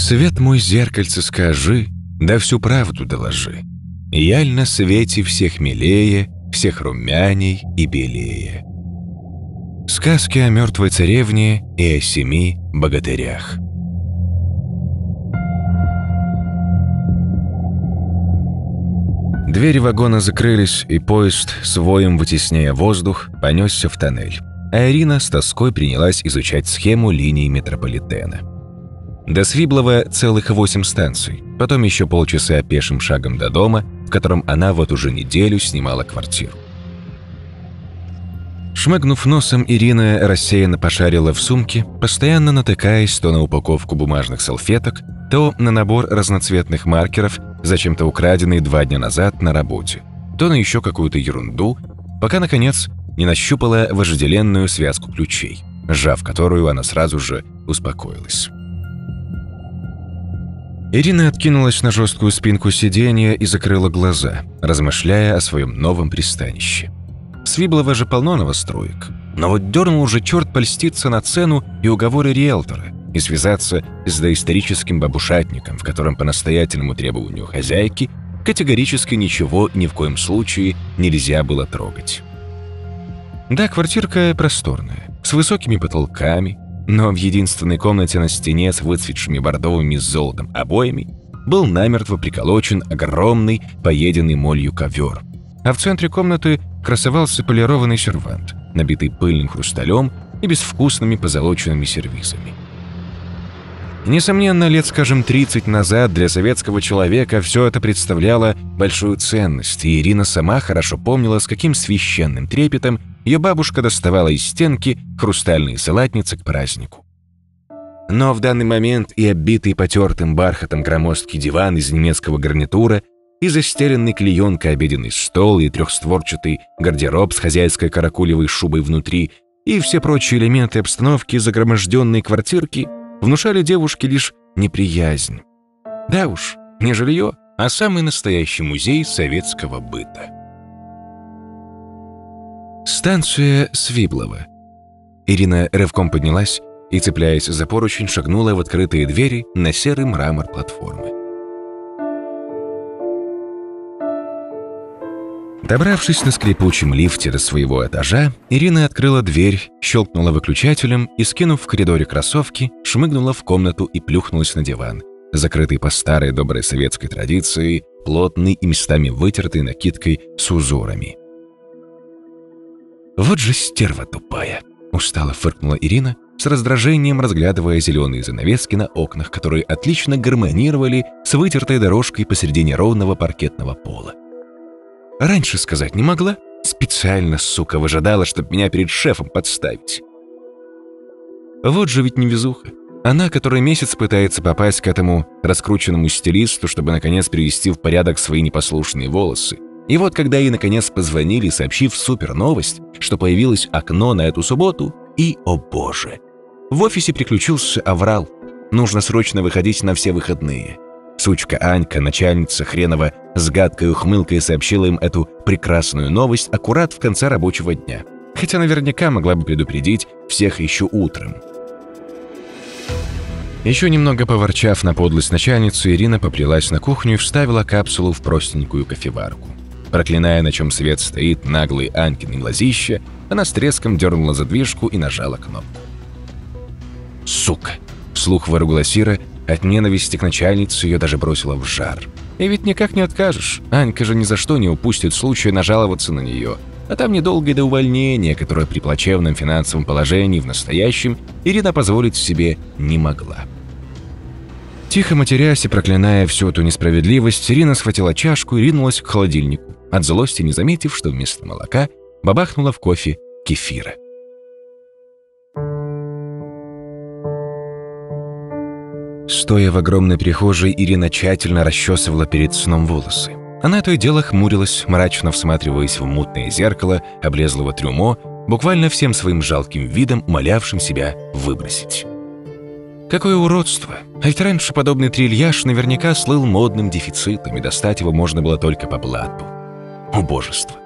Свет мой зеркальце скажи, да всю правду доложи. Яль на свете всех милее, всех румяней и белее. Сказки о мертвой царевне и о семи богатырях. Двери вагона закрылись, и поезд, с воем вытесняя воздух, понесся в тоннель. А Ирина с тоской принялась изучать схему линии метрополитена. До Свиблова целых восемь станций, потом еще полчаса пешим шагом до дома, в котором она вот уже неделю снимала квартиру. Шмыгнув носом, Ирина рассеянно пошарила в сумке, постоянно натыкаясь то на упаковку бумажных салфеток, то на набор разноцветных маркеров, зачем-то украденный два дня назад на работе, то на еще какую-то ерунду, пока, наконец, не нащупала вожделенную связку ключей, сжав которую она сразу же успокоилась. Ирина откинулась на жесткую спинку сиденья и закрыла глаза, размышляя о своем новом пристанище – Свиблова же полно новостроек. Но вот дернул уже черт польститься на цену и уговоры риэлтора и связаться с доисторическим бабушатником, в котором по настоятельному требованию хозяйки категорически ничего ни в коем случае нельзя было трогать. Да, квартирка просторная, с высокими потолками, но в единственной комнате на стене с выцветшими бордовыми с золотом обоями был намертво приколочен огромный поеденный молью ковер, а в центре комнаты красовался полированный сервант, набитый пыльным хрусталем и безвкусными позолоченными сервизами. Несомненно, лет, скажем, 30 назад для советского человека все это представляло большую ценность, и Ирина сама хорошо помнила, с каким священным трепетом ее бабушка доставала из стенки хрустальные салатницы к празднику. Но в данный момент и оббитый потертым бархатом громоздкий диван из немецкого гарнитура и застеленный клеенкой обеденный стол, и трехстворчатый гардероб с хозяйской каракулевой шубой внутри, и все прочие элементы обстановки загроможденной квартирки внушали девушке лишь неприязнь. Да уж, не жилье, а самый настоящий музей советского быта. Станция Свиблова. Ирина рывком поднялась и, цепляясь за поручень, шагнула в открытые двери на серый мрамор платформы. Добравшись на скрипучем лифте до своего этажа, Ирина открыла дверь, щелкнула выключателем и, скинув в коридоре кроссовки, шмыгнула в комнату и плюхнулась на диван, закрытый по старой доброй советской традиции, плотный и местами вытертый накидкой с узорами. «Вот же стерва тупая!» – устало фыркнула Ирина, с раздражением разглядывая зеленые занавески на окнах, которые отлично гармонировали с вытертой дорожкой посередине ровного паркетного пола. Раньше сказать не могла. Специально, сука, выжидала, чтобы меня перед шефом подставить. Вот же ведь невезуха. Она, который месяц пытается попасть к этому раскрученному стилисту, чтобы наконец привести в порядок свои непослушные волосы. И вот когда ей наконец позвонили, сообщив супер новость, что появилось окно на эту субботу, и, о боже, в офисе приключился аврал. Нужно срочно выходить на все выходные. Сучка Анька, начальница хренова, с гадкой ухмылкой сообщила им эту прекрасную новость аккурат в конце рабочего дня. Хотя наверняка могла бы предупредить всех еще утром. Еще немного поворчав на подлость начальницу, Ирина поплелась на кухню и вставила капсулу в простенькую кофеварку. Проклиная, на чем свет стоит наглый Анькин глазище, она с треском дернула задвижку и нажала кнопку. «Сука!» — вслух выругала Сира от ненависти к начальнице ее даже бросило в жар. И ведь никак не откажешь. Анька же ни за что не упустит случая нажаловаться на нее. А там недолго до увольнения, которое при плачевном финансовом положении в настоящем Ирина позволить себе не могла. Тихо матерясь и проклиная всю эту несправедливость, Ирина схватила чашку и ринулась к холодильнику, от злости не заметив, что вместо молока бабахнула в кофе кефира. Стоя в огромной прихожей, Ирина тщательно расчесывала перед сном волосы. Она то и дело хмурилась, мрачно всматриваясь в мутное зеркало облезлого трюмо, буквально всем своим жалким видом умолявшим себя выбросить. Какое уродство! А ведь раньше подобный трильяж наверняка слыл модным дефицитом, и достать его можно было только по блату. Убожество.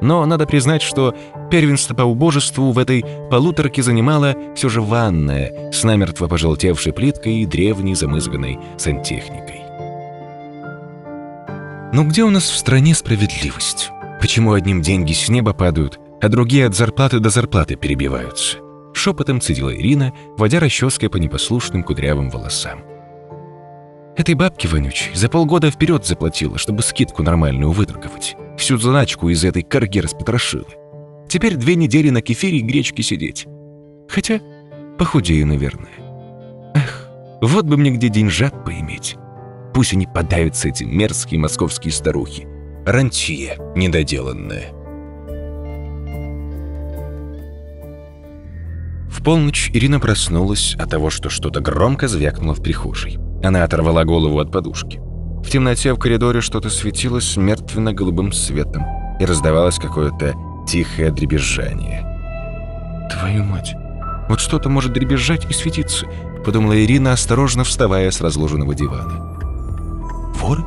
Но надо признать, что первенство по убожеству в этой полуторке занимала все же ванная с намертво пожелтевшей плиткой и древней замызганной сантехникой. Но где у нас в стране справедливость? Почему одним деньги с неба падают, а другие от зарплаты до зарплаты перебиваются? Шепотом цедила Ирина, водя расческой по непослушным кудрявым волосам. Этой бабке вонючей за полгода вперед заплатила, чтобы скидку нормальную выторговать. Всю заначку из этой корги распотрошила. Теперь две недели на кефире и гречке сидеть. Хотя похудею, наверное. Эх, вот бы мне где деньжат поиметь. Пусть они подавятся, эти мерзкие московские старухи. Рантье недоделанное. В полночь Ирина проснулась от того, что что-то громко звякнуло в прихожей. Она оторвала голову от подушки. В темноте в коридоре что-то светилось мертвенно-голубым светом и раздавалось какое-то тихое дребезжание. «Твою мать! Вот что-то может дребезжать и светиться», — подумала Ирина, осторожно вставая с разложенного дивана. «Воры?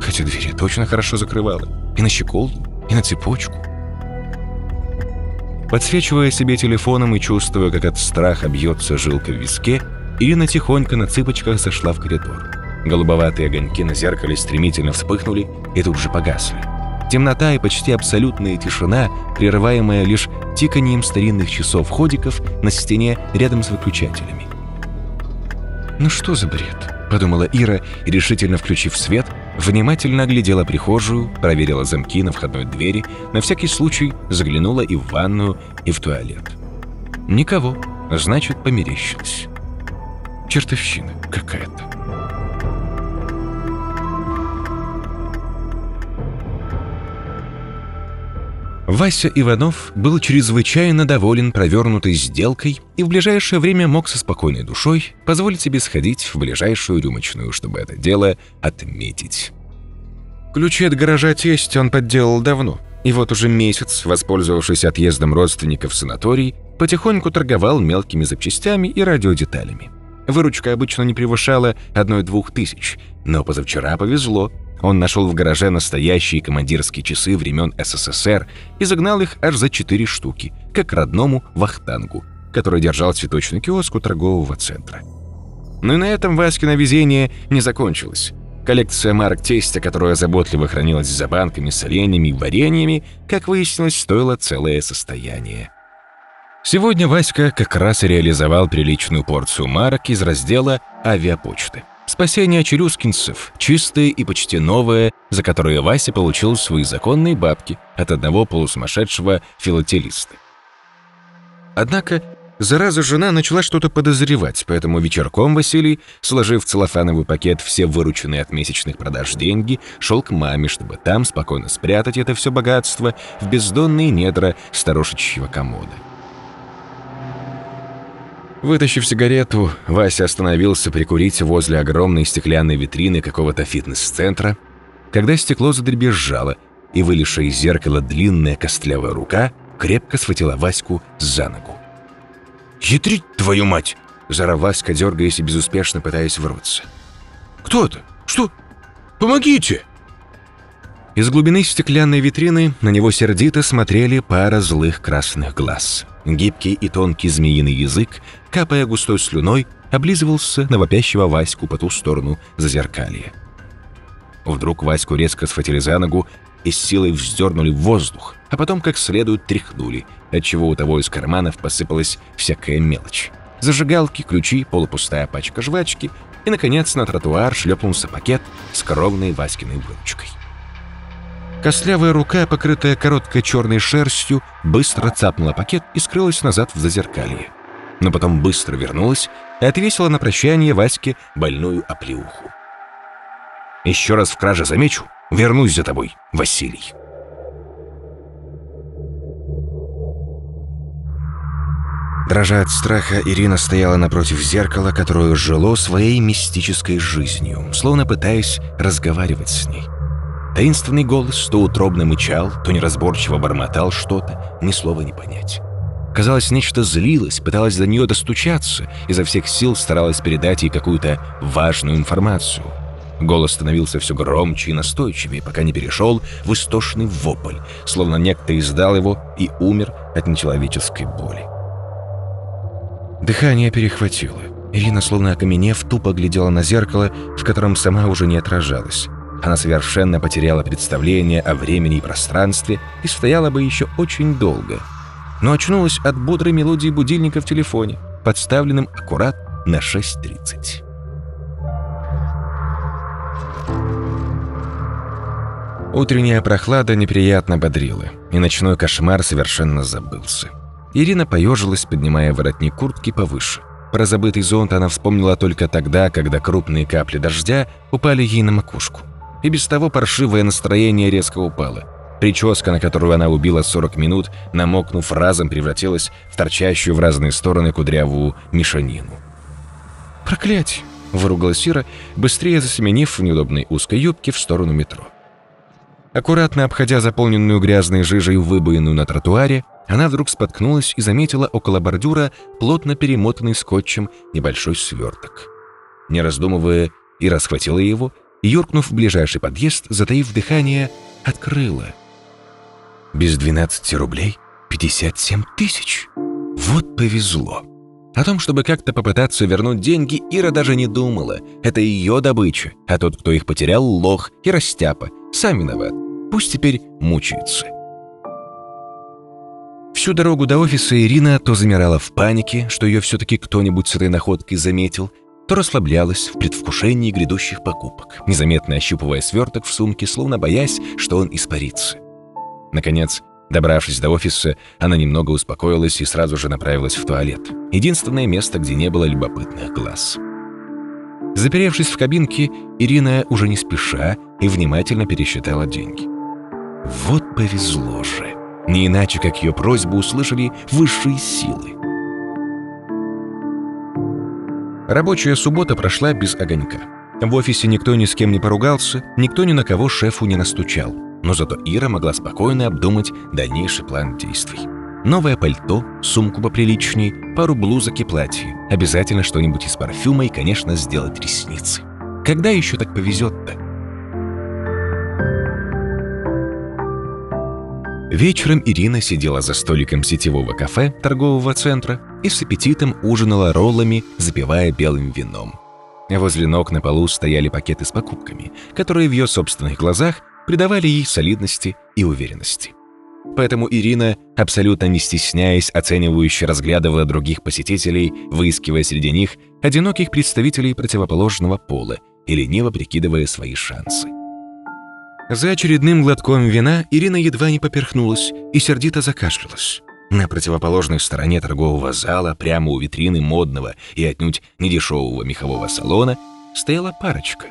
Хотя дверь я точно хорошо закрывала. И на щеколду, и на цепочку». Подсвечивая себе телефоном и чувствуя, как от страха бьется жилка в виске, Ирина тихонько на цыпочках зашла в коридор. Голубоватые огоньки на зеркале стремительно вспыхнули и тут же погасли. Темнота и почти абсолютная тишина, прерываемая лишь тиканием старинных часов-ходиков на стене рядом с выключателями. «Ну что за бред?» – подумала Ира и, решительно включив свет, внимательно оглядела прихожую, проверила замки на входной двери, на всякий случай заглянула и в ванную, и в туалет. Никого, значит, померещилась. Чертовщина какая-то. Вася Иванов был чрезвычайно доволен провернутой сделкой и в ближайшее время мог со спокойной душой позволить себе сходить в ближайшую рюмочную, чтобы это дело отметить. Ключи от гаража тесть он подделал давно, и вот уже месяц, воспользовавшись отъездом родственников в санаторий, потихоньку торговал мелкими запчастями и радиодеталями. Выручка обычно не превышала одной-двух тысяч, но позавчера повезло – он нашел в гараже настоящие командирские часы времен СССР и загнал их аж за четыре штуки, как родному Вахтангу, который держал цветочный киоск у торгового центра. Но и на этом Васькино везение не закончилось. Коллекция марок тестя, которая заботливо хранилась за банками с оленями и вареньями, как выяснилось, стоила целое состояние. Сегодня Васька как раз и реализовал приличную порцию марок из раздела «Авиапочты». Спасение челюскинцев, чистое и почти новое, за которое Вася получил свои законные бабки от одного полусумасшедшего филателиста. Однако, зараза жена начала что-то подозревать, поэтому вечерком Василий, сложив в целлофановый пакет все вырученные от месячных продаж деньги, шел к маме, чтобы там спокойно спрятать это все богатство в бездонные недра старушечьего комода. Вытащив сигарету, Вася остановился прикурить возле огромной стеклянной витрины какого-то фитнес-центра, когда стекло задребезжало, и вылезшая из зеркала длинная костлявая рука крепко схватила Ваську за ногу. «Ядрить твою мать!» – заорал Васька, дергаясь и безуспешно пытаясь вырваться. «Кто это? Что? Помогите!» Из глубины стеклянной витрины на него сердито смотрели пара злых красных глаз. Гибкий и тонкий змеиный язык, капая густой слюной, облизывался на вопящего Ваську по ту сторону зазеркалья. Вдруг Ваську резко схватили за ногу и с силой вздернули в воздух, а потом как следует тряхнули, отчего у того из карманов посыпалась всякая мелочь. Зажигалки, ключи, полупустая пачка жвачки и, наконец, на тротуар шлепнулся пакет с коровной Васькиной выручкой. Костлявая рука, покрытая короткой черной шерстью, быстро цапнула пакет и скрылась назад в зазеркалье. Но потом быстро вернулась и отвесила на прощание Ваське больную оплеуху. «Еще раз в краже замечу, вернусь за тобой, Василий». Дрожа от страха, Ирина стояла напротив зеркала, которое жило своей мистической жизнью, словно пытаясь разговаривать с ней. Таинственный голос то утробно мычал, то неразборчиво бормотал что-то, ни слова не понять. Казалось, нечто злилось, пыталось до нее достучаться, изо всех сил старалась передать ей какую-то важную информацию. Голос становился все громче и настойчивее, пока не перешел в истошный вопль, словно некто издал его и умер от нечеловеческой боли. Дыхание перехватило. Ирина, словно окаменев, тупо глядела на зеркало, в котором сама уже не отражалась. Она совершенно потеряла представление о времени и пространстве и стояла бы еще очень долго. Но очнулась от бодрой мелодии будильника в телефоне, подставленным аккурат на 6.30. Утренняя прохлада неприятно бодрила, и ночной кошмар совершенно забылся. Ирина поежилась, поднимая воротник куртки повыше. Про забытый зонт она вспомнила только тогда, когда крупные капли дождя упали ей на макушку. И без того паршивое настроение резко упало. Прическа, на которую она убила 40 минут, намокнув разом, превратилась в торчащую в разные стороны кудрявую мешанину. «Проклятие!» – выругалась Ира, быстрее засеменив в неудобной узкой юбке в сторону метро. Аккуратно обходя заполненную грязной жижей выбоину на тротуаре, она вдруг споткнулась и заметила около бордюра плотно перемотанный скотчем небольшой сверток. Не раздумывая, и расхватила его, и, юркнув в ближайший подъезд, затаив дыхание, открыла. Без 12 рублей 57 тысяч. Вот повезло. О том, чтобы как-то попытаться вернуть деньги, Ира даже не думала. Это ее добыча, а тот, кто их потерял, лох и растяпа. Сам виноват. Пусть теперь мучается. Всю дорогу до офиса Ирина то замирала в панике, что ее все-таки кто-нибудь с этой находкой заметил, то расслаблялась в предвкушении грядущих покупок, незаметно ощупывая сверток в сумке, словно боясь, что он испарится. Наконец, добравшись до офиса, она немного успокоилась и сразу же направилась в туалет. Единственное место, где не было любопытных глаз. Заперевшись в кабинке, Ирина уже не спеша и внимательно пересчитала деньги. Вот повезло же. Не иначе, как ее просьбу услышали высшие силы. Рабочая суббота прошла без огонька. В офисе никто ни с кем не поругался, никто ни на кого шефу не настучал. Но зато Ира могла спокойно обдумать дальнейший план действий. Новое пальто, сумку поприличней, пару блузок и платье. Обязательно что-нибудь из парфюма и, конечно, сделать ресницы. Когда еще так повезет-то? Вечером Ирина сидела за столиком сетевого кафе торгового центра и с аппетитом ужинала роллами, запивая белым вином. Возле ног на полу стояли пакеты с покупками, которые в ее собственных глазах придавали ей солидности и уверенности. Поэтому Ирина, абсолютно не стесняясь, оценивающе разглядывала других посетителей, выискивая среди них одиноких представителей противоположного пола и лениво прикидывая свои шансы. За очередным глотком вина Ирина едва не поперхнулась и сердито закашлялась. На противоположной стороне торгового зала, прямо у витрины модного и отнюдь недешевого мехового салона, стояла парочка.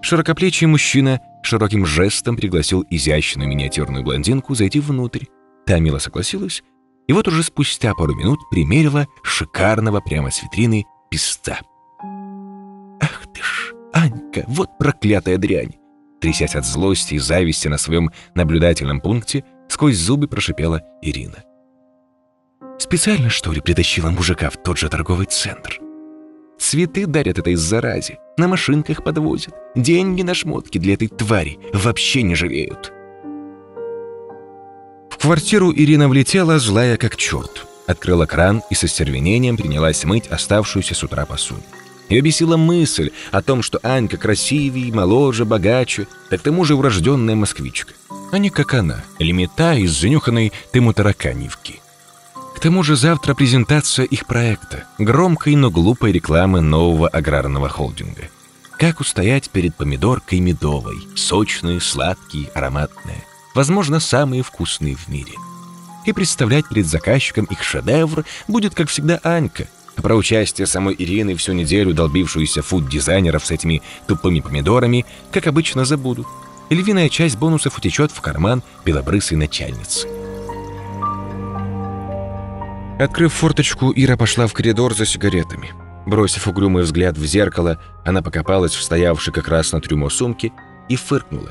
Широкоплечий мужчина широким жестом пригласил изящную миниатюрную блондинку зайти внутрь. Та мило согласилась, и вот уже спустя пару минут примерила шикарного прямо с витрины песца. «Ах ты ж, Анька, вот проклятая дрянь!» Трясясь от злости и зависти на своем наблюдательном пункте, сквозь зубы прошипела Ирина. «Специально, что ли, притащила мужика в тот же торговый центр?» Цветы дарят этой заразе, на машинках подвозят. Деньги на шмотки для этой твари вообще не жалеют. В квартиру Ирина влетела, злая как черт. Открыла кран и со стервенением принялась мыть оставшуюся с утра посуду. Ее бесила мысль о том, что Анька красивее, моложе, богаче, так к тому же урожденная москвичка. А не как она, лимита из занюханной тыму-тараканивки тому же завтра презентация их проекта, громкой, но глупой рекламы нового аграрного холдинга. Как устоять перед помидоркой медовой, сочные, сладкие, ароматные, возможно, самые вкусные в мире. И представлять перед заказчиком их шедевр будет, как всегда, Анька, про участие самой Ирины всю неделю долбившуюся фуд-дизайнеров с этими тупыми помидорами, как обычно, забудут. И львиная часть бонусов утечет в карман белобрысой начальницы. Открыв форточку, Ира пошла в коридор за сигаретами. Бросив угрюмый взгляд в зеркало, она покопалась в стоявшей как раз на трюмо сумке и фыркнула.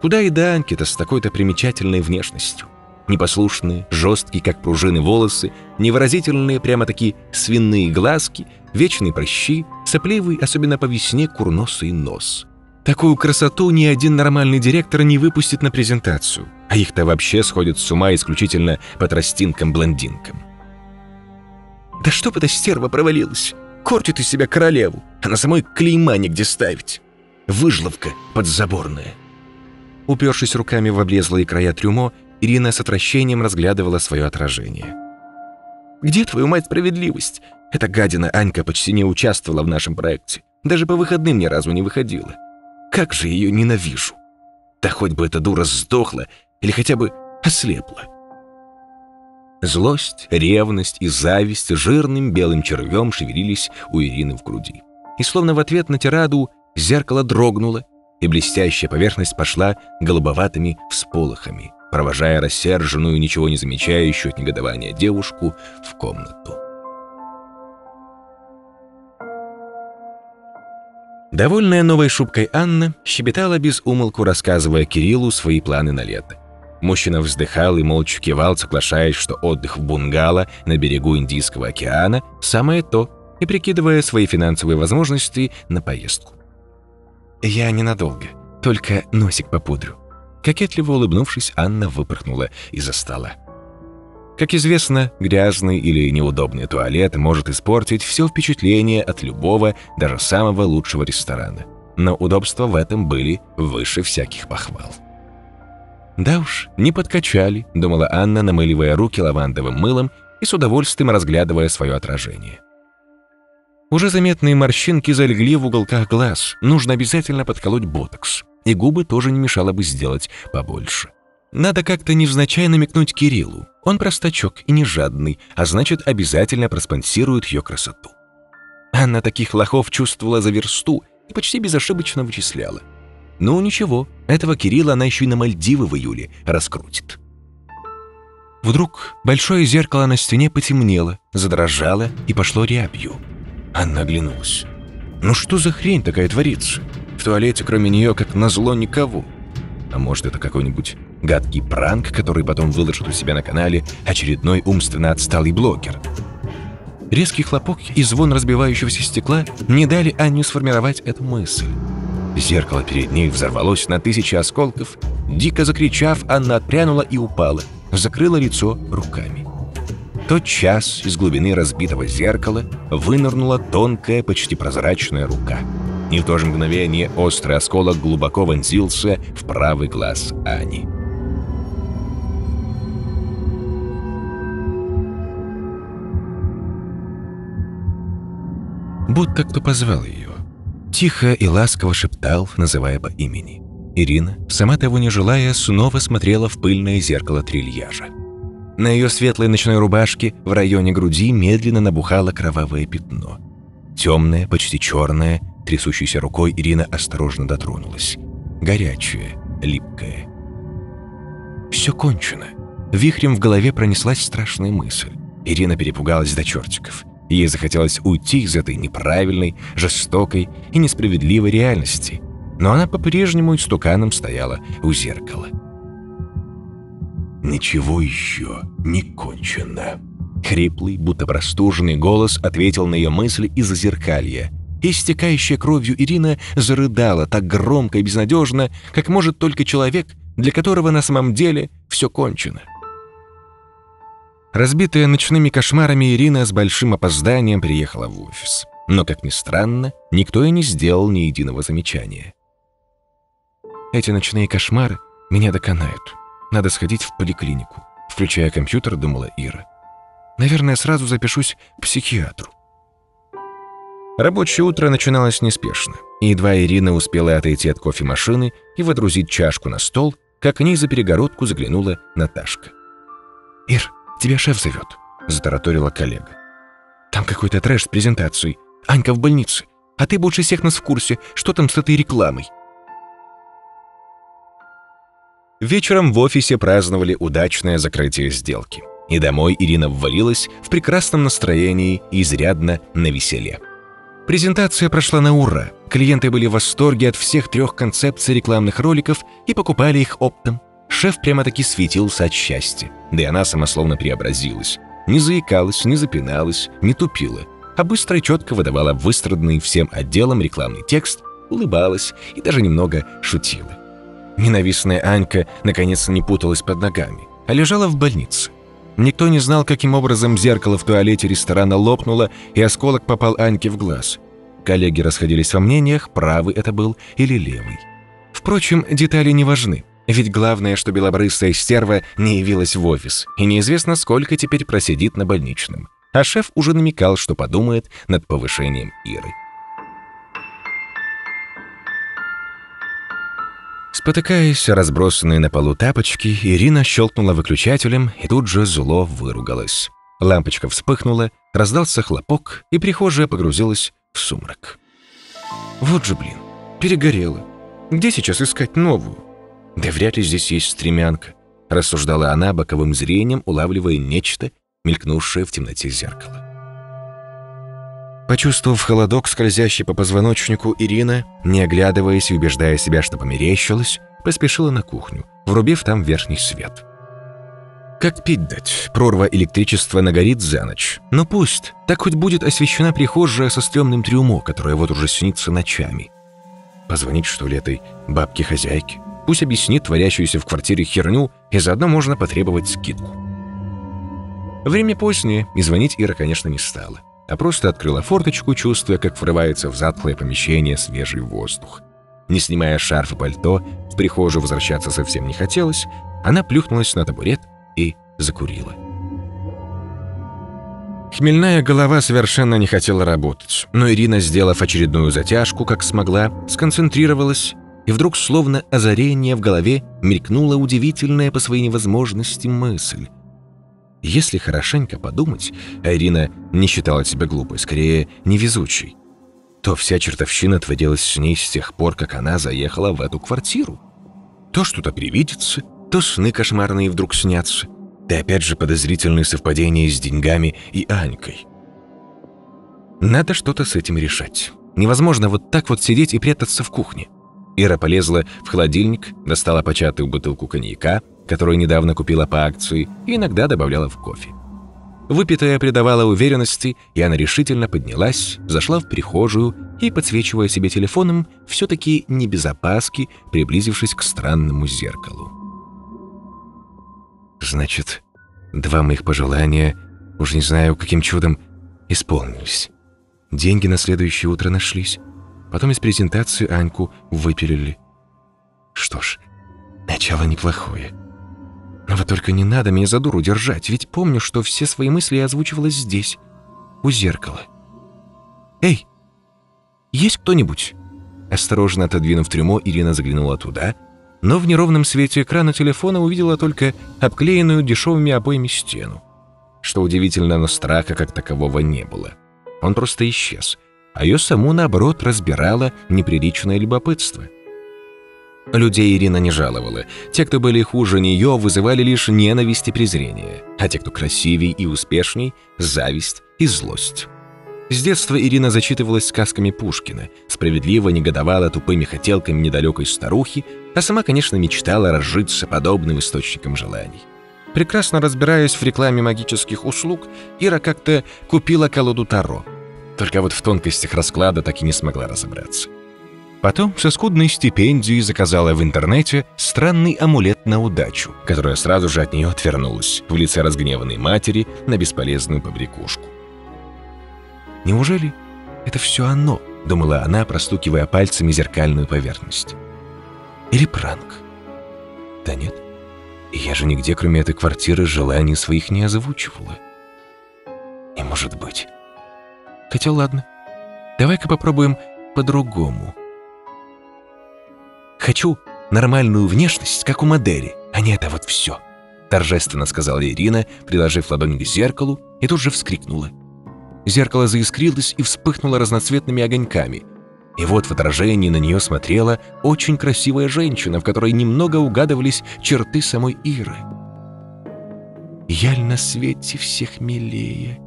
Куда и до Аньки-то с такой-то примечательной внешностью? Непослушные, жесткие, как пружины, волосы, невыразительные, прямо-таки свиные глазки, вечные прыщи, сопливый, особенно по весне, курносый нос. Такую красоту ни один нормальный директор не выпустит на презентацию, а их-то вообще сходят с ума исключительно по тростинкам-блондинкам. Да чтоб эта стерва провалилась! Корчит из себя королеву, а на самой клейма негде ставить. Выжловка подзаборная. Упершись руками в облезлые края трюмо, Ирина с отвращением разглядывала свое отражение. «Где твою мать справедливость? Эта гадина Анька почти не участвовала в нашем проекте. Даже по выходным ни разу не выходила. Как же ее ненавижу! Да хоть бы эта дура сдохла или хотя бы ослепла. Злость, ревность и зависть жирным белым червем шевелились у Ирины в груди. И словно в ответ на тираду зеркало дрогнуло, и блестящая поверхность пошла голубоватыми всполохами, провожая рассерженную, ничего не замечающую от негодования девушку в комнату. Довольная новой шубкой Анна щебетала без умолку, рассказывая Кириллу свои планы на лето. Мужчина вздыхал и молча кивал, соглашаясь, что отдых в бунгало на берегу Индийского океана – самое то, и прикидывая свои финансовые возможности на поездку. «Я ненадолго, только носик попудрю». Кокетливо улыбнувшись, Анна выпорхнула из-за стола. Как известно, грязный или неудобный туалет может испортить все впечатление от любого, даже самого лучшего ресторана. Но удобства в этом были выше всяких похвал. «Да уж, не подкачали», — думала Анна, намыливая руки лавандовым мылом и с удовольствием разглядывая свое отражение. Уже заметные морщинки залегли в уголках глаз, нужно обязательно подколоть ботокс, и губы тоже не мешало бы сделать побольше. Надо как-то невзначай намекнуть Кириллу. Он простачок и не жадный, а значит, обязательно проспонсирует ее красоту. Анна таких лохов чувствовала за версту и почти безошибочно вычисляла. Ну ничего, этого Кирилла она еще и на Мальдивы в июле раскрутит. Вдруг большое зеркало на стене потемнело, задрожало и пошло рябью. Анна оглянулась. Ну что за хрень такая творится? В туалете кроме нее, как назло, никого. А может, это какой-нибудь гадкий пранк, который потом выложит у себя на канале очередной умственно отсталый блогер. Резкий хлопок и звон разбивающегося стекла не дали Анне сформировать эту мысль. Зеркало перед ней взорвалось на тысячи осколков. Дико закричав, Анна отпрянула и упала, закрыла лицо руками. Тот час из глубины разбитого зеркала вынырнула тонкая, почти прозрачная рука. И в то же мгновение острый осколок глубоко вонзился в правый глаз Ани. будто кто позвал ее. Тихо и ласково шептал, называя по имени. Ирина, сама того не желая, снова смотрела в пыльное зеркало трильяжа. На ее светлой ночной рубашке в районе груди медленно набухало кровавое пятно. Темное, почти черное, трясущейся рукой Ирина осторожно дотронулась. Горячее, липкое. Все кончено. Вихрем в голове пронеслась страшная мысль. Ирина перепугалась до чертиков. Ей захотелось уйти из этой неправильной, жестокой и несправедливой реальности, но она по-прежнему истуканом стояла у зеркала. «Ничего еще не кончено». Хриплый, будто простуженный голос ответил на ее мысли из-за зеркалья. Истекающая кровью Ирина зарыдала так громко и безнадежно, как может только человек, для которого на самом деле все кончено. Разбитая ночными кошмарами, Ирина с большим опозданием приехала в офис. Но, как ни странно, никто и не сделал ни единого замечания. Эти ночные кошмары меня доконают. Надо сходить в поликлинику. Включая компьютер, думала Ира. Наверное, сразу запишусь к психиатру. Рабочее утро начиналось неспешно. И едва Ирина успела отойти от кофемашины и водрузить чашку на стол, как к ней за перегородку заглянула Наташка. «Ир, тебя шеф зовет», — затараторила коллега. «Там какой-то трэш с презентацией. Анька в больнице. А ты больше всех нас в курсе, что там с этой рекламой». Вечером в офисе праздновали удачное закрытие сделки. И домой Ирина ввалилась в прекрасном настроении и изрядно на веселе. Презентация прошла на ура. Клиенты были в восторге от всех трех концепций рекламных роликов и покупали их оптом. Шеф прямо-таки светился от счастья, да и она самословно преобразилась. Не заикалась, не запиналась, не тупила, а быстро и четко выдавала выстраданный всем отделом рекламный текст улыбалась и даже немного шутила. Ненавистная Анька наконец-то не путалась под ногами, а лежала в больнице. Никто не знал, каким образом зеркало в туалете ресторана лопнуло, и осколок попал Аньке в глаз. Коллеги расходились во мнениях, правый это был или левый. Впрочем, детали не важны. Ведь главное, что белобрысая стерва не явилась в офис, и неизвестно, сколько теперь просидит на больничном. А шеф уже намекал, что подумает над повышением Иры. Спотыкаясь, разбросанные на полу тапочки, Ирина щелкнула выключателем и тут же зло выругалась. Лампочка вспыхнула, раздался хлопок, и прихожая погрузилась в сумрак. Вот же, блин, перегорела. Где сейчас искать новую? Да вряд ли здесь есть стремянка, рассуждала она боковым зрением, улавливая нечто, мелькнувшее в темноте зеркала. Почувствовав холодок, скользящий по позвоночнику, Ирина, не оглядываясь и убеждая себя, что померещилась, поспешила на кухню, врубив там верхний свет. Как пить дать? Прорва электричества нагорит за ночь. Но пусть, так хоть будет освещена прихожая со стрёмным трюмо, которое вот уже снится ночами. Позвонить, что ли, этой бабке-хозяйке? Пусть объяснит творящуюся в квартире херню, и заодно можно потребовать скидку. Время позднее, и звонить Ира, конечно, не стала, а просто открыла форточку, чувствуя, как врывается в затхлое помещение свежий воздух. Не снимая шарф и пальто, в прихожую возвращаться совсем не хотелось, она плюхнулась на табурет и закурила. Хмельная голова совершенно не хотела работать, но Ирина, сделав очередную затяжку, как смогла, сконцентрировалась, и вдруг, словно озарение в голове, мелькнула удивительная по своей невозможности мысль. Если хорошенько подумать, а Ирина не считала себя глупой, скорее невезучей, то вся чертовщина творилась с ней с тех пор, как она заехала в эту квартиру. То что-то привидится, то сны кошмарные вдруг снятся, да опять же подозрительные совпадения с деньгами и Анькой. Надо что-то с этим решать. Невозможно вот так вот сидеть и прятаться в кухне. Ира полезла в холодильник, достала початую бутылку коньяка, которую недавно купила по акции, и иногда добавляла в кофе. Выпитая придавала уверенности, и она решительно поднялась, зашла в прихожую и, подсвечивая себе телефоном, все-таки не без опаски, приблизившись к странному зеркалу. Значит, два моих пожелания, уж не знаю, каким чудом, исполнились. Деньги на следующее утро нашлись. Потом из презентации Аньку выпилили. Что ж, начало неплохое. Но вот только не надо меня за дуру держать, ведь помню, что все свои мысли я озвучивала здесь, у зеркала. «Эй, есть кто-нибудь?» Осторожно отодвинув трюмо, Ирина заглянула туда но в неровном свете экрана телефона увидела только обклеенную дешевыми обоями стену. Что удивительно, но страха как такового не было. Он просто исчез, а ее саму, наоборот, разбирало неприличное любопытство. Людей Ирина не жаловала. Те, кто были хуже нее, вызывали лишь ненависть и презрение, а те, кто красивей и успешней – зависть и злость. С детства Ирина зачитывалась сказками Пушкина, справедливо негодовала тупыми хотелками недалекой старухи, а сама, конечно, мечтала разжиться подобным источником желаний. Прекрасно разбираясь в рекламе магических услуг, Ира как-то купила колоду Таро. Только вот в тонкостях расклада так и не смогла разобраться. Потом со скудной стипендией заказала в интернете странный амулет на удачу, которая сразу же от нее отвернулась в лице разгневанной матери на бесполезную побрякушку. Неужели это все оно, думала она, простукивая пальцами зеркальную поверхность. Или пранк? Да нет. Я же нигде, кроме этой квартиры, желаний своих не озвучивала. Не может быть. Хотя ладно, давай-ка попробуем по-другому. Хочу нормальную внешность, как у модели, а не это вот все. Торжественно сказала Ирина, приложив ладонь к зеркалу, и тут же вскрикнула. Зеркало заискрилось и вспыхнуло разноцветными огоньками. И вот в отражении на нее смотрела очень красивая женщина, в которой немного угадывались черты самой Иры. «Яль на свете всех милее».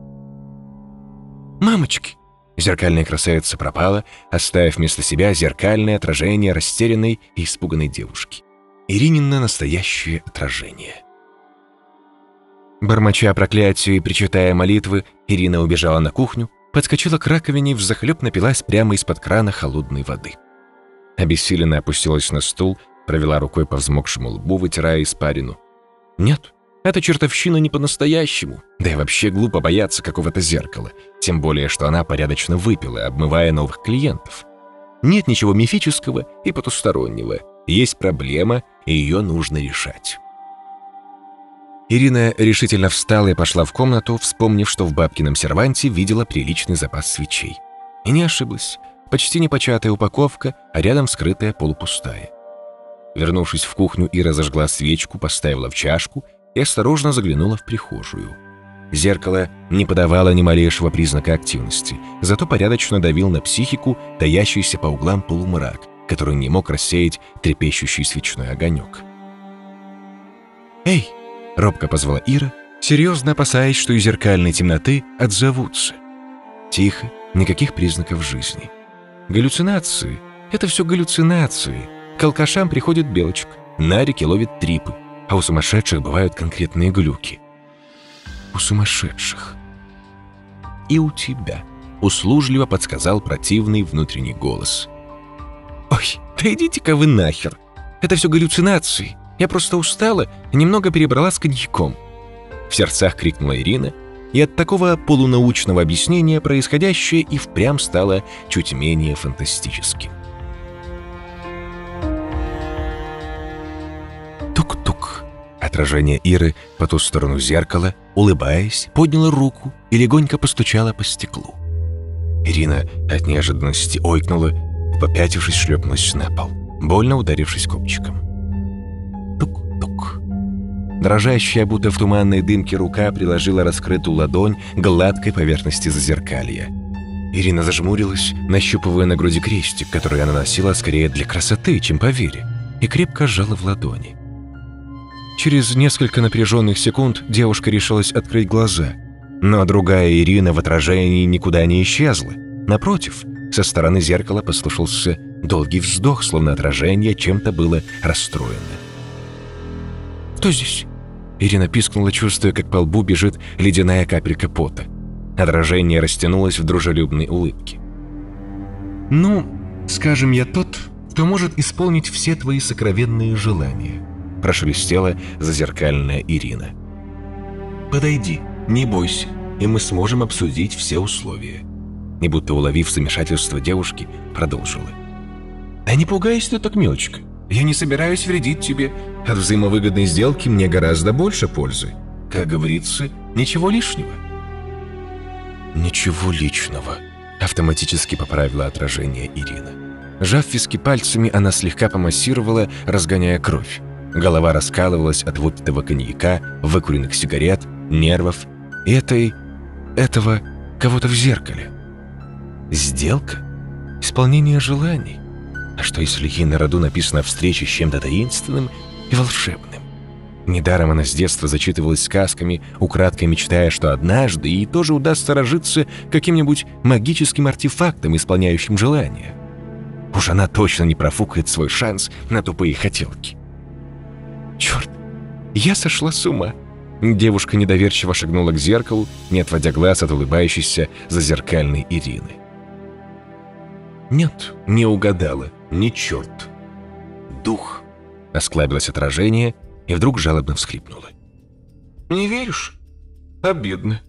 «Мамочки!» Зеркальная красавица пропала, оставив вместо себя зеркальное отражение растерянной и испуганной девушки. Иринина настоящее отражение. Бормоча проклятию и причитая молитвы, Ирина убежала на кухню, подскочила к раковине и взахлеб напилась прямо из-под крана холодной воды. Обессиленно опустилась на стул, провела рукой по взмокшему лбу, вытирая испарину. Нет, эта чертовщина не по-настоящему. Да и вообще глупо бояться какого-то зеркала. Тем более, что она порядочно выпила, обмывая новых клиентов. Нет ничего мифического и потустороннего. Есть проблема, и ее нужно решать. Ирина решительно встала и пошла в комнату, вспомнив, что в бабкином серванте видела приличный запас свечей. И не ошиблась. Почти непочатая упаковка, а рядом скрытая полупустая. Вернувшись в кухню, Ира зажгла свечку, поставила в чашку и осторожно заглянула в прихожую. Зеркало не подавало ни малейшего признака активности, зато порядочно давил на психику таящийся по углам полумрак, который не мог рассеять трепещущий свечной огонек. «Эй!» Робко позвала Ира, серьезно опасаясь, что из зеркальной темноты отзовутся. Тихо, никаких признаков жизни. Галлюцинации — это все галлюцинации. К алкашам приходит белочка, на реке ловит трипы, а у сумасшедших бывают конкретные глюки. У сумасшедших. И у тебя, услужливо подсказал противный внутренний голос. «Ой, да идите-ка вы нахер! Это все галлюцинации!» Я просто устала и немного перебрала с коньяком». В сердцах крикнула Ирина, и от такого полунаучного объяснения происходящее и впрямь стало чуть менее фантастическим. Отражение Иры по ту сторону зеркала, улыбаясь, подняла руку и легонько постучала по стеклу. Ирина от неожиданности ойкнула, попятившись, шлепнулась на пол, больно ударившись копчиком. Дрожащая, будто в туманной дымке рука приложила раскрытую ладонь к гладкой поверхности зазеркалья. Ирина зажмурилась, нащупывая на груди крестик, который она носила скорее для красоты, чем по вере, и крепко сжала в ладони. Через несколько напряженных секунд девушка решилась открыть глаза, но другая Ирина в отражении никуда не исчезла. Напротив, со стороны зеркала послышался долгий вздох, словно отражение чем-то было расстроено. «Кто здесь?» Ирина пискнула, чувствуя, как по лбу бежит ледяная капелька пота. Отражение растянулось в дружелюбной улыбке. «Ну, скажем, я тот, кто может исполнить все твои сокровенные желания», прошелестела зазеркальная Ирина. «Подойди, не бойся, и мы сможем обсудить все условия». И будто уловив замешательство девушки, продолжила. «Да не пугайся ты так, мелочка. Я не собираюсь вредить тебе. От взаимовыгодной сделки мне гораздо больше пользы. Как говорится, ничего лишнего». «Ничего личного», — автоматически поправила отражение Ирина. Жав виски пальцами, она слегка помассировала, разгоняя кровь. Голова раскалывалась от выпитого коньяка, выкуренных сигарет, нервов и этой... этого кого-то в зеркале. Сделка? Исполнение желаний? А что если ей на роду написано встреча с чем-то таинственным и волшебным? Недаром она с детства зачитывалась сказками, украдкой мечтая, что однажды ей тоже удастся разжиться каким-нибудь магическим артефактом, исполняющим желания. Уж она точно не профукает свой шанс на тупые хотелки. Черт, я сошла с ума. Девушка недоверчиво шагнула к зеркалу, не отводя глаз от улыбающейся зазеркальной Ирины. Нет, не угадала, ни черт. Дух. Осклабилось отражение и вдруг жалобно всхлипнула. «Не веришь? Обидно.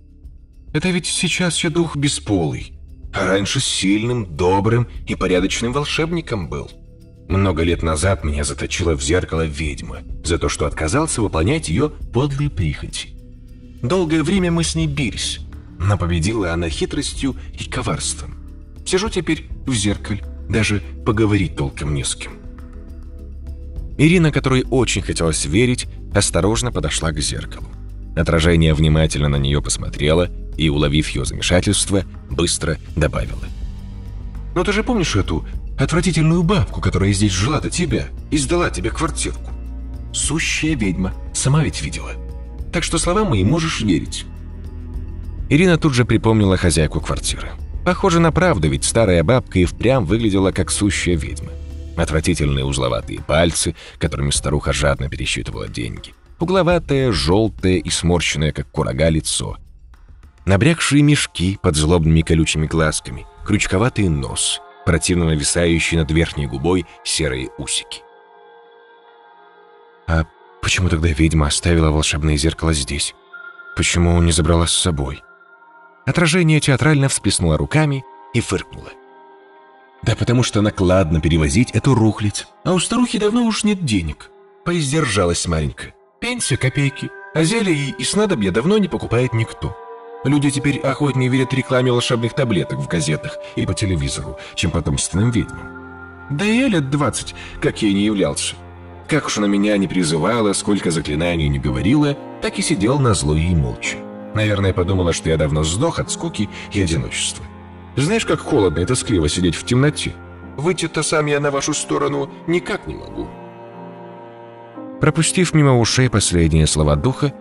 Это ведь сейчас я дух бесполый, а раньше сильным, добрым и порядочным волшебником был. Много лет назад меня заточила в зеркало ведьма за то, что отказался выполнять ее подлые прихоти. Долгое время мы с ней бились, но победила она хитростью и коварством. Сижу теперь в зеркале, даже поговорить толком не с кем. Ирина, которой очень хотелось верить, осторожно подошла к зеркалу. Отражение внимательно на нее посмотрело и, уловив ее замешательство, быстро добавила. «Но ты же помнишь эту отвратительную бабку, которая здесь жила до тебя и сдала тебе квартирку? Сущая ведьма, сама ведь видела. Так что словам моим можешь верить». Ирина тут же припомнила хозяйку квартиры. Похоже на правду, ведь старая бабка и впрямь выглядела как сущая ведьма. Отвратительные узловатые пальцы, которыми старуха жадно пересчитывала деньги. Угловатое, желтое и сморщенное, как курага, лицо. Набрякшие мешки под злобными колючими глазками, крючковатый нос, противно нависающие над верхней губой серые усики. «А почему тогда ведьма оставила волшебное зеркало здесь? Почему не забрала с собой?» Отражение театрально всплеснуло руками и фыркнуло. «Да потому что накладно перевозить эту рухлядь, а у старухи давно уж нет денег». Поиздержалась маленько. Пенсия копейки, а зелья и снадобья давно не покупает никто. Люди теперь охотнее верят рекламе волшебных таблеток в газетах и по телевизору, чем потомственным ведьмам. Да и я лет двадцать, как я не являлся. Как уж она меня не призывала, сколько заклинаний не говорила, так и сидел на зло ей молча. Наверное, подумала, что я давно сдох от скуки и одиночества. Знаешь, как холодно и тоскливо сидеть в темноте? Выйти-то сам я на вашу сторону никак не могу. Пропустив мимо ушей последние слова духа,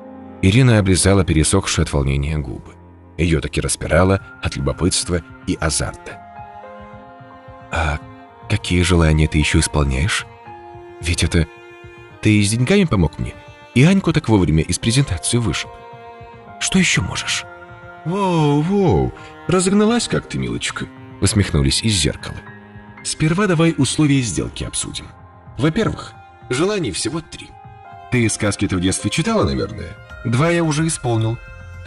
Ирина облизала пересохшие от волнения губы. Ее таки распирало от любопытства и азарта. «А какие желания ты еще исполняешь? Ведь это... Ты и с деньгами помог мне, и Аньку так вовремя из презентации вышел. Что еще можешь?» «Воу-воу, разогналась как ты, милочка», — усмехнулись из зеркала. «Сперва давай условия сделки обсудим. Во-первых, желаний всего три. Ты сказки-то в детстве читала, наверное? Два я уже исполнил,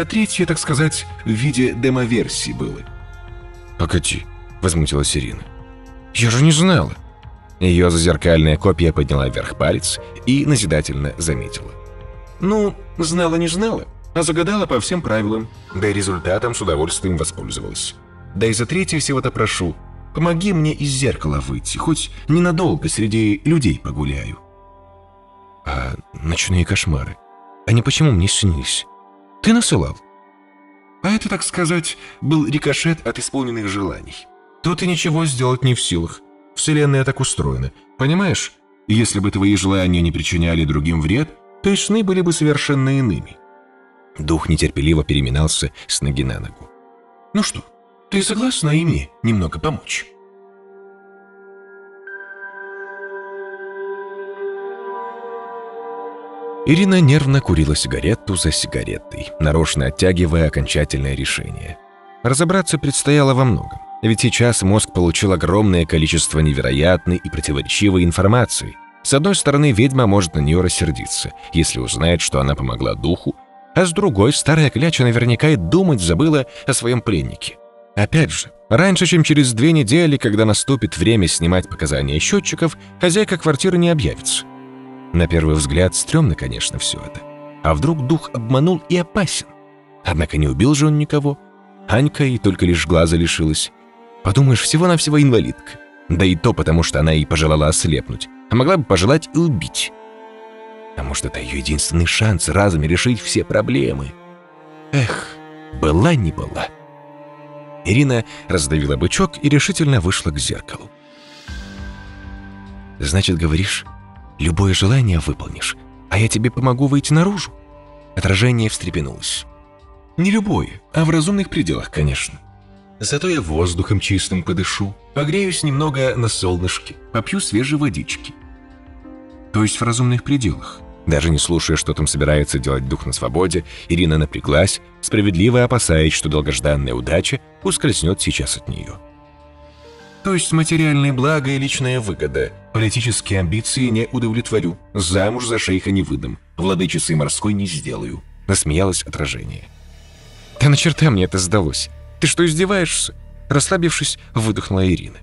а третье, так сказать, в виде демо-версии было». «Погоди», — возмутилась Ирина. «Я же не знала». Ее зазеркальная копия подняла вверх палец и назидательно заметила. «Ну, знала не знала, а загадала по всем правилам, да и результатом с удовольствием воспользовалась. Да и за третье всего-то прошу, помоги мне из зеркала выйти, хоть ненадолго среди людей погуляю». «А ночные кошмары? Они почему мне снились? Ты насылал?» А это, так сказать, был рикошет от исполненных желаний. Тут и ничего сделать не в силах. Вселенная так устроена, понимаешь? Если бы твои желания не причиняли другим вред, то и сны были бы совершенно иными. Дух нетерпеливо переминался с ноги на ногу. «Ну что, ты согласна и мне немного помочь?» Ирина нервно курила сигарету за сигаретой, нарочно оттягивая окончательное решение. Разобраться предстояло во многом, ведь сейчас мозг получил огромное количество невероятной и противоречивой информации. С одной стороны, ведьма может на нее рассердиться, если узнает, что она помогла духу, а с другой, старая кляча наверняка и думать забыла о своем пленнике. Опять же, раньше, чем через две недели, когда наступит время снимать показания счетчиков, хозяйка квартиры не объявится. На первый взгляд, стрёмно, конечно, все это. А вдруг дух обманул и опасен? Однако не убил же он никого. Анька и только лишь глаза лишилась. Подумаешь, всего-навсего инвалидка. Да и то потому, что она и пожелала ослепнуть. А могла бы пожелать и убить. А может, это ее единственный шанс разом решить все проблемы? Эх, была не была. Ирина раздавила бычок и решительно вышла к зеркалу. «Значит, говоришь, любое желание выполнишь, а я тебе помогу выйти наружу?» Отражение встрепенулось. «Не любое, а в разумных пределах, конечно. Зато я воздухом чистым подышу, погреюсь немного на солнышке, попью свежей водички. То есть в разумных пределах. Даже не слушая, что там собирается делать дух на свободе, Ирина напряглась, справедливо опасаясь, что долгожданная удача ускользнет сейчас от нее. То есть материальные блага и личная выгода. Политические амбиции не удовлетворю. Замуж за шейха не выдам. Владычицей морской не сделаю. Насмеялось отражение. Да на черта мне это сдалось. Ты что, издеваешься? Расслабившись, выдохнула Ирина.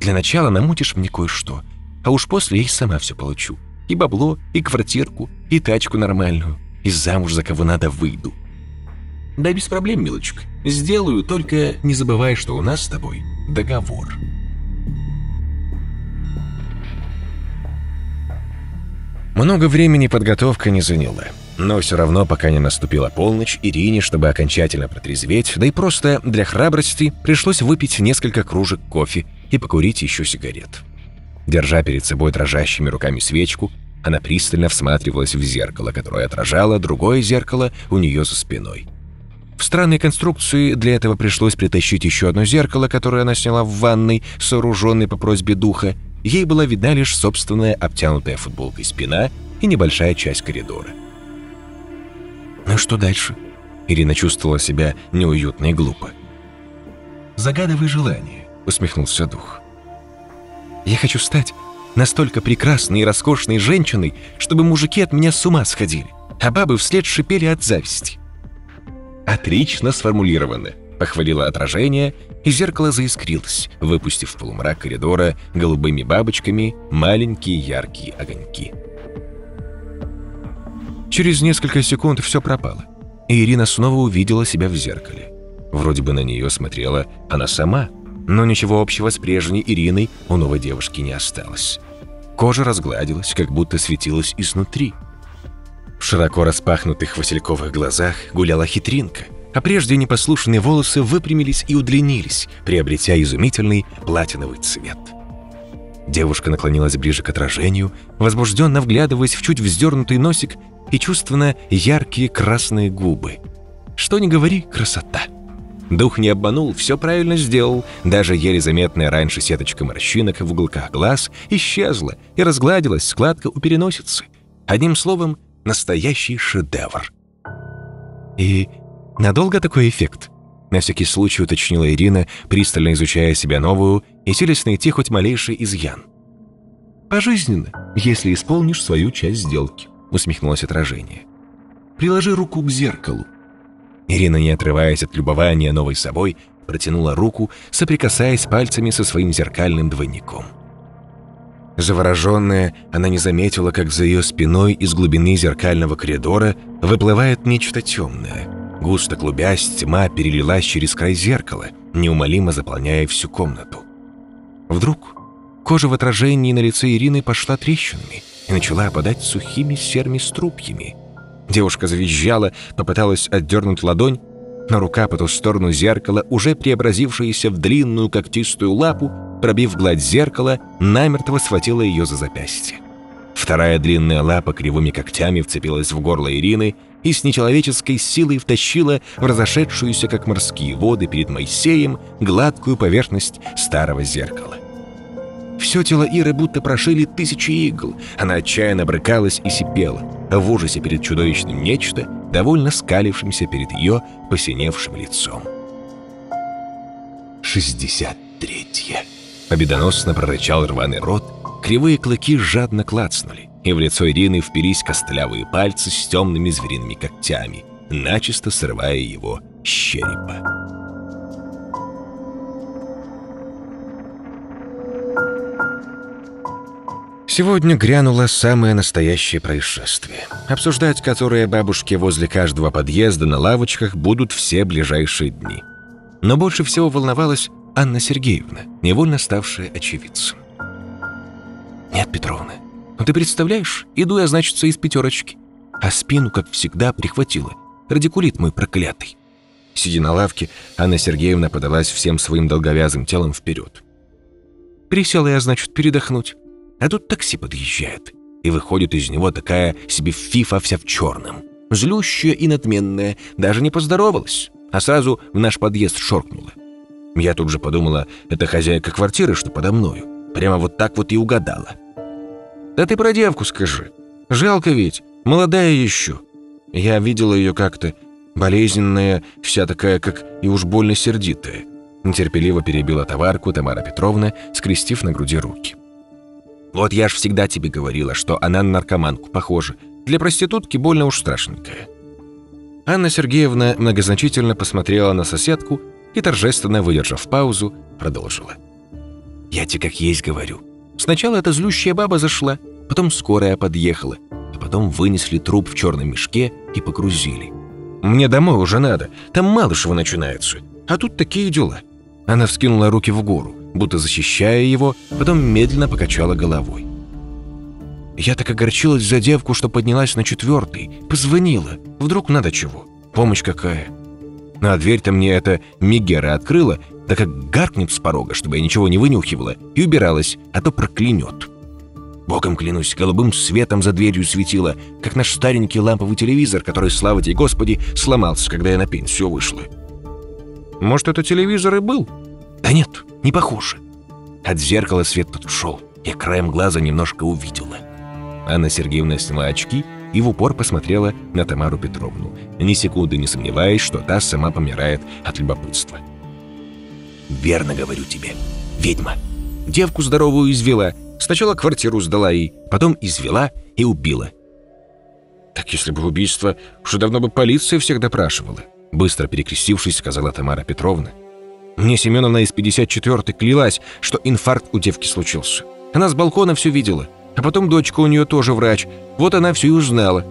Для начала намутишь мне кое-что, а уж после я и сама все получу. И бабло, и квартирку, и тачку нормальную, и замуж за кого надо выйду. Да без проблем, милочка. Сделаю, только не забывай, что у нас с тобой договор. Много времени подготовка не заняла. Но все равно, пока не наступила полночь, Ирине, чтобы окончательно протрезветь, да и просто для храбрости, пришлось выпить несколько кружек кофе и покурить еще сигарет. Держа перед собой дрожащими руками свечку, она пристально всматривалась в зеркало, которое отражало другое зеркало у нее за спиной. В странной конструкции для этого пришлось притащить еще одно зеркало, которое она сняла в ванной, сооруженной по просьбе духа. Ей была видна лишь собственная обтянутая футболкой спина и небольшая часть коридора. Ну что дальше? Ирина чувствовала себя неуютно и глупо. Загадывай желание. — усмехнулся дух. «Я хочу стать настолько прекрасной и роскошной женщиной, чтобы мужики от меня с ума сходили, а бабы вслед шипели от зависти». «Отлично сформулировано», — похвалило отражение, и зеркало заискрилось, выпустив в полумрак коридора голубыми бабочками маленькие яркие огоньки. Через несколько секунд все пропало, и Ирина снова увидела себя в зеркале. Вроде бы на нее смотрела она сама, но ничего общего с прежней Ириной у новой девушки не осталось. Кожа разгладилась, как будто светилась изнутри. В широко распахнутых васильковых глазах гуляла хитринка, а прежде непослушные волосы выпрямились и удлинились, приобретя изумительный платиновый цвет. Девушка наклонилась ближе к отражению, возбужденно вглядываясь в чуть вздернутый носик и чувственно яркие красные губы. Что ни говори, красота! Дух не обманул, все правильно сделал. Даже еле заметная раньше сеточка морщинок в уголках глаз исчезла и разгладилась складка у переносицы. Одним словом, настоящий шедевр. И надолго такой эффект? На всякий случай уточнила Ирина, пристально изучая себя новую и силясь найти хоть малейший изъян. «Пожизненно, если исполнишь свою часть сделки», усмехнулось отражение. «Приложи руку к зеркалу. Ирина, не отрываясь от любования новой собой, протянула руку, соприкасаясь пальцами со своим зеркальным двойником. Завороженная, она не заметила, как за ее спиной из глубины зеркального коридора выплывает нечто темное. Густо клубясь, тьма перелилась через край зеркала, неумолимо заполняя всю комнату. Вдруг кожа в отражении на лице Ирины пошла трещинами и начала опадать сухими серыми струпьями – Девушка завизжала, попыталась отдернуть ладонь, но рука по ту сторону зеркала, уже преобразившаяся в длинную когтистую лапу, пробив гладь зеркала, намертво схватила ее за запястье. Вторая длинная лапа кривыми когтями вцепилась в горло Ирины и с нечеловеческой силой втащила в разошедшуюся, как морские воды перед Моисеем, гладкую поверхность старого зеркала. Все тело Иры будто прошили тысячи игл. Она отчаянно брыкалась и сипела, в ужасе перед чудовищным нечто, довольно скалившимся перед ее посиневшим лицом. «Шестьдесят третье!» Победоносно прорычал рваный рот, кривые клыки жадно клацнули, и в лицо Ирины впились костлявые пальцы с темными звериными когтями, начисто срывая его с черепа. Сегодня грянуло самое настоящее происшествие, обсуждать которое бабушки возле каждого подъезда на лавочках будут все ближайшие дни. Но больше всего волновалась Анна Сергеевна, невольно ставшая очевидцем. «Нет, Петровна, ну ты представляешь, иду я, значит, из пятерочки, а спину, как всегда, прихватила. Радикулит мой проклятый». Сидя на лавке, Анна Сергеевна подалась всем своим долговязым телом вперед. Присела я, значит, передохнуть. А тут такси подъезжает, и выходит из него такая себе фифа вся в черном. Злющая и надменная, даже не поздоровалась, а сразу в наш подъезд шоркнула. Я тут же подумала, это хозяйка квартиры, что подо мною. Прямо вот так вот и угадала. «Да ты про девку скажи. Жалко ведь, молодая еще. Я видела ее как-то, болезненная, вся такая, как и уж больно сердитая». Нетерпеливо перебила товарку Тамара Петровна, скрестив на груди руки. Вот я ж всегда тебе говорила, что она на наркоманку похожа. Для проститутки больно уж страшненькая». Анна Сергеевна многозначительно посмотрела на соседку и, торжественно выдержав паузу, продолжила. «Я тебе как есть говорю. Сначала эта злющая баба зашла, потом скорая подъехала, а потом вынесли труп в черном мешке и погрузили. Мне домой уже надо, там Малышева начинается, а тут такие дела». Она вскинула руки в гору будто защищая его, потом медленно покачала головой. Я так огорчилась за девку, что поднялась на четвертый, позвонила. Вдруг надо чего? Помощь какая? Ну а дверь-то мне эта Мигера открыла, да как гаркнет с порога, чтобы я ничего не вынюхивала, и убиралась, а то проклянет. Богом клянусь, голубым светом за дверью светила, как наш старенький ламповый телевизор, который, слава тебе Господи, сломался, когда я на пенсию вышла. Может, это телевизор и был? Да нет, не похоже. От зеркала свет тут ушел. Я краем глаза немножко увидела. Анна Сергеевна сняла очки и в упор посмотрела на Тамару Петровну, ни секунды не сомневаясь, что та сама помирает от любопытства. Верно говорю тебе. Ведьма. Девку здоровую извела. Сначала квартиру сдала ей, потом извела и убила. Так если бы убийство, уже давно бы полиция всех допрашивала. Быстро перекрестившись, сказала Тамара Петровна. Мне Семеновна из 54-й клялась, что инфаркт у девки случился. Она с балкона все видела. А потом дочка у нее тоже врач. Вот она все и узнала.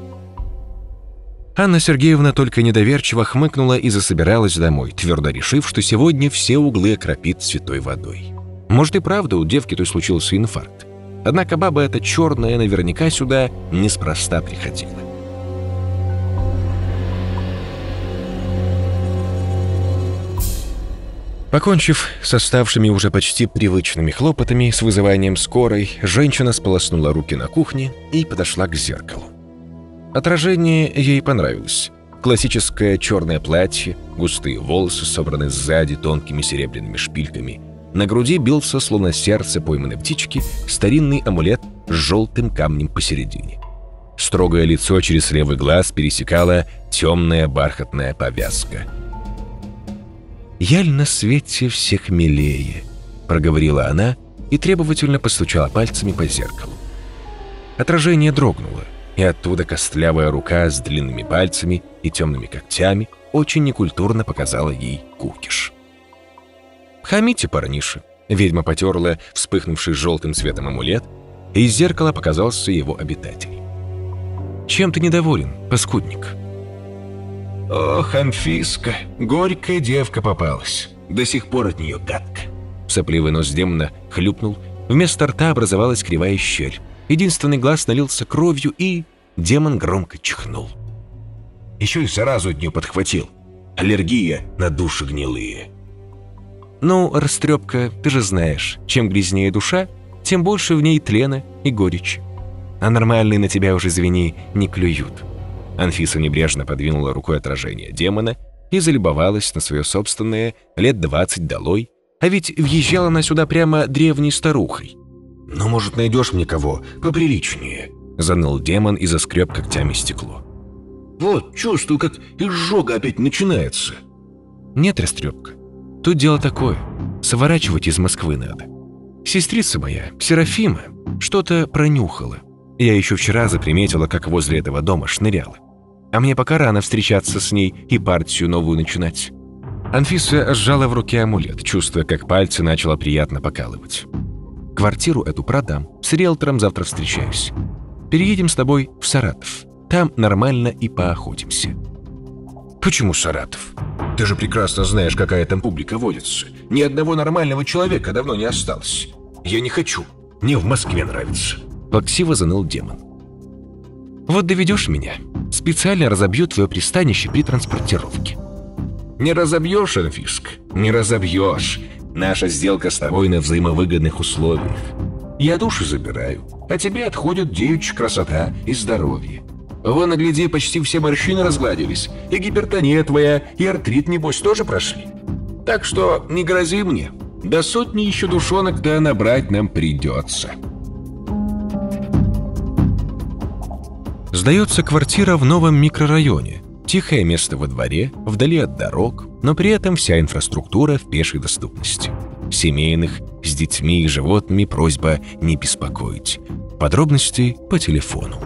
Анна Сергеевна только недоверчиво хмыкнула и засобиралась домой, твердо решив, что сегодня все углы окропит святой водой. Может и правда, у девки той случился инфаркт. Однако баба эта черная наверняка сюда неспроста приходила. Покончив с оставшими уже почти привычными хлопотами с вызыванием скорой, женщина сполоснула руки на кухне и подошла к зеркалу. Отражение ей понравилось. Классическое черное платье, густые волосы, собраны сзади тонкими серебряными шпильками. На груди бился, словно сердце пойманной птички, старинный амулет с желтым камнем посередине. Строгое лицо через левый глаз пересекала темная бархатная повязка – «Яль на свете всех милее», — проговорила она и требовательно постучала пальцами по зеркалу. Отражение дрогнуло, и оттуда костлявая рука с длинными пальцами и темными когтями очень некультурно показала ей кукиш. «Хамите, парниша!» Ведьма потерла вспыхнувший желтым цветом амулет, и из зеркала показался его обитатель. «Чем ты недоволен, паскудник?» Ох, Анфиска, горькая девка попалась. До сих пор от нее гадко. Сопливый нос демона хлюпнул. Вместо рта образовалась кривая щель. Единственный глаз налился кровью, и демон громко чихнул. Еще и заразу от нее подхватил. Аллергия на души гнилые. Ну, растрепка, ты же знаешь, чем грязнее душа, тем больше в ней тлена и горечи. А нормальные на тебя уже, извини, не клюют. Анфиса небрежно подвинула рукой отражение демона и залюбовалась на свое собственное лет двадцать долой, а ведь въезжала она сюда прямо древней старухой. «Ну, может, найдешь мне кого поприличнее?» — заныл демон и заскреб когтями стекло. «Вот, чувствую, как изжога опять начинается». «Нет, Растрепка, тут дело такое. Сворачивать из Москвы надо. Сестрица моя, Серафима, что-то пронюхала. Я еще вчера заприметила, как возле этого дома шныряла. А мне пока рано встречаться с ней и партию новую начинать. Анфиса сжала в руке амулет, чувствуя, как пальцы начало приятно покалывать. Квартиру эту продам, с риэлтором завтра встречаюсь. Переедем с тобой в Саратов. Там нормально и поохотимся. Почему Саратов? Ты же прекрасно знаешь, какая там публика водится. Ни одного нормального человека давно не осталось. Я не хочу. Мне в Москве нравится. Плаксиво заныл демон. Вот доведешь меня, специально разобью твое пристанище при транспортировке. Не разобьешь, Анфиск, не разобьешь. Наша сделка с тобой на взаимовыгодных условиях. Я душу забираю, а тебе отходят девичья красота и здоровье. Вон, нагляди, почти все морщины разгладились, и гипертония твоя, и артрит, небось, тоже прошли. Так что не грози мне. До сотни еще душонок-то набрать нам придется». Сдается квартира в новом микрорайоне. Тихое место во дворе, вдали от дорог, но при этом вся инфраструктура в пешей доступности. Семейных, с детьми и животными просьба не беспокоить. Подробности по телефону.